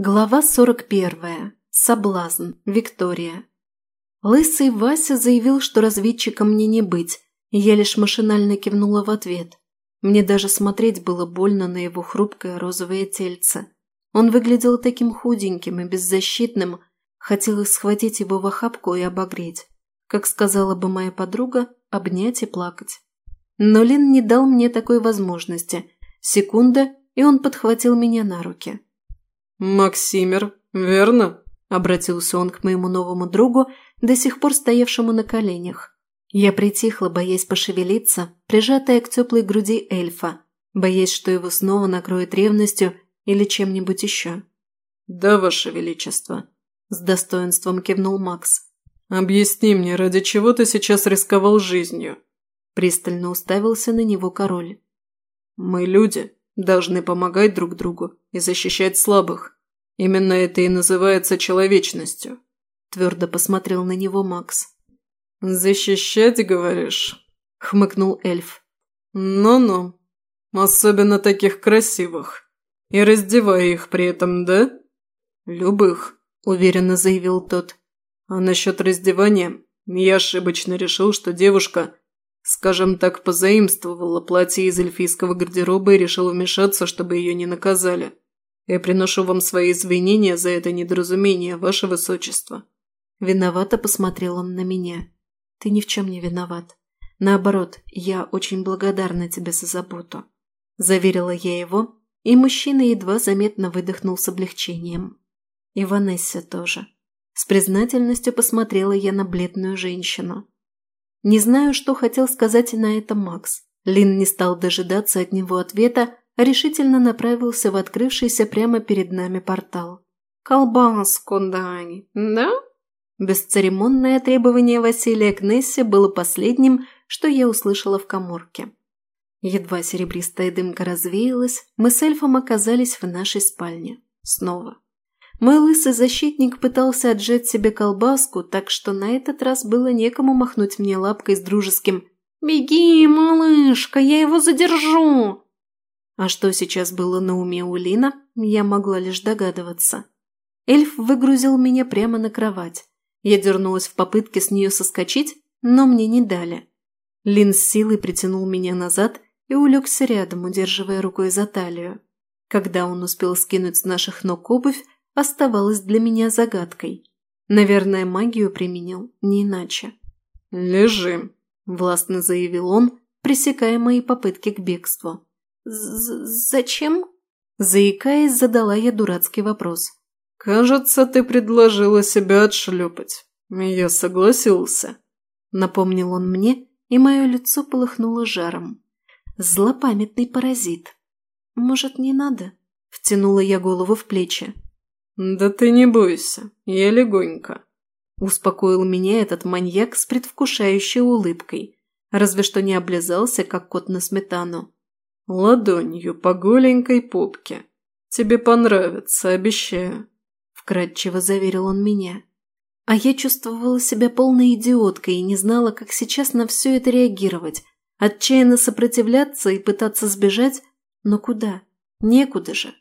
Глава 41. Соблазн. Виктория. Лысый Вася заявил, что разведчиком мне не быть, и я лишь машинально кивнула в ответ. Мне даже смотреть было больно на его хрупкое розовое тельце. Он выглядел таким худеньким и беззащитным, хотелось схватить его в охапку и обогреть. Как сказала бы моя подруга, обнять и плакать. Но Лин не дал мне такой возможности. Секунда, и он подхватил меня на руки. «Максимер, верно?» – обратился он к моему новому другу, до сих пор стоявшему на коленях. Я притихла, боясь пошевелиться, прижатая к теплой груди эльфа, боясь, что его снова накроет ревностью или чем-нибудь еще. «Да, Ваше Величество», – с достоинством кивнул Макс. «Объясни мне, ради чего ты сейчас рисковал жизнью?» Пристально уставился на него король. «Мы люди, должны помогать друг другу и защищать слабых. Именно это и называется человечностью», – твердо посмотрел на него Макс. «Защищать, говоришь?» – хмыкнул эльф. «Ну-ну, особенно таких красивых. И раздевая их при этом, да?» «Любых», – уверенно заявил тот. «А насчет раздевания я ошибочно решил, что девушка – Скажем так, позаимствовала платье из эльфийского гардероба и решил вмешаться, чтобы ее не наказали. Я приношу вам свои извинения за это недоразумение, ваше высочество». Виновато посмотрел он на меня. «Ты ни в чем не виноват. Наоборот, я очень благодарна тебе за заботу». Заверила я его, и мужчина едва заметно выдохнул с облегчением. И Ванесса тоже. С признательностью посмотрела я на бледную женщину. Не знаю, что хотел сказать на это Макс. Лин не стал дожидаться от него ответа, а решительно направился в открывшийся прямо перед нами портал. «Колбаску дай, да?» Бесцеремонное требование Василия к Нессе было последним, что я услышала в коморке. Едва серебристая дымка развеялась, мы с эльфом оказались в нашей спальне. Снова. Мой лысый защитник пытался отжать себе колбаску, так что на этот раз было некому махнуть мне лапкой с дружеским «Беги, малышка, я его задержу!» А что сейчас было на уме у Лина, я могла лишь догадываться. Эльф выгрузил меня прямо на кровать. Я дернулась в попытке с нее соскочить, но мне не дали. Лин с силой притянул меня назад и улегся рядом, удерживая рукой за талию. Когда он успел скинуть с наших ног обувь, оставалось для меня загадкой. Наверное, магию применил, не иначе. «Лежи», – властно заявил он, пресекая мои попытки к бегству. «Зачем?» Заикаясь, задала я дурацкий вопрос. «Кажется, ты предложила себя отшлепать. Я согласился», – напомнил он мне, и мое лицо полыхнуло жаром. «Злопамятный паразит. Может, не надо?» – втянула я голову в плечи. «Да ты не бойся, я легонько», – успокоил меня этот маньяк с предвкушающей улыбкой, разве что не облизался, как кот на сметану. «Ладонью по голенькой попке. Тебе понравится, обещаю», – вкратчиво заверил он меня. А я чувствовала себя полной идиоткой и не знала, как сейчас на все это реагировать. Отчаянно сопротивляться и пытаться сбежать, но куда? Некуда же.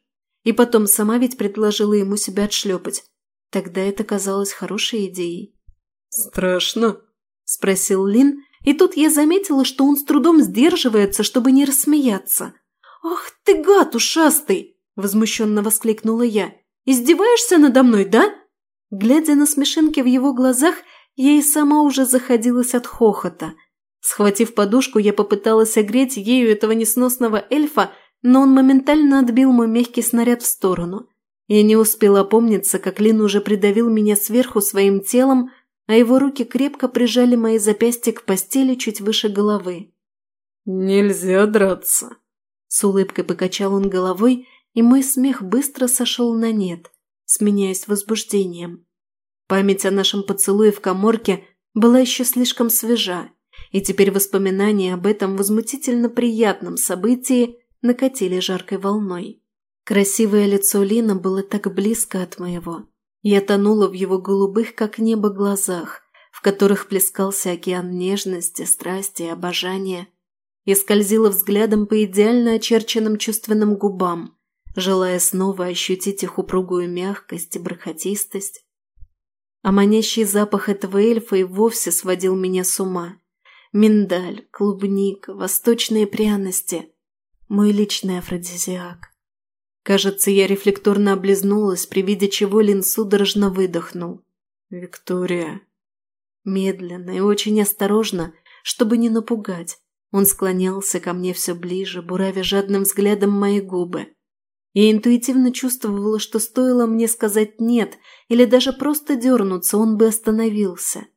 И потом сама ведь предложила ему себя отшлепать. Тогда это казалось хорошей идеей. «Страшно?» – спросил Лин, и тут я заметила, что он с трудом сдерживается, чтобы не рассмеяться. «Ах ты гад ушастый!» – возмущенно воскликнула я. «Издеваешься надо мной, да?» Глядя на смешинки в его глазах, я и сама уже заходилась от хохота. Схватив подушку, я попыталась огреть ею этого несносного эльфа, но он моментально отбил мой мягкий снаряд в сторону. Я не успела опомниться, как Лин уже придавил меня сверху своим телом, а его руки крепко прижали мои запястья к постели чуть выше головы. «Нельзя драться!» С улыбкой покачал он головой, и мой смех быстро сошел на нет, сменяясь возбуждением. Память о нашем поцелуе в коморке была еще слишком свежа, и теперь воспоминания об этом возмутительно приятном событии накатили жаркой волной. Красивое лицо Лина было так близко от моего. Я тонула в его голубых, как небо, глазах, в которых плескался океан нежности, страсти и обожания. Я скользила взглядом по идеально очерченным чувственным губам, желая снова ощутить их упругую мягкость и бархатистость. А манящий запах этого эльфа и вовсе сводил меня с ума. Миндаль, клубника, восточные пряности. Мой личный афродизиак. Кажется, я рефлекторно облизнулась, при виде чего Лин судорожно выдохнул. «Виктория». Медленно и очень осторожно, чтобы не напугать, он склонялся ко мне все ближе, буравя жадным взглядом мои губы. Я интуитивно чувствовала, что стоило мне сказать «нет» или даже просто дернуться, он бы остановился.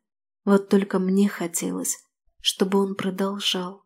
Вот только мне хотелось, чтобы он продолжал.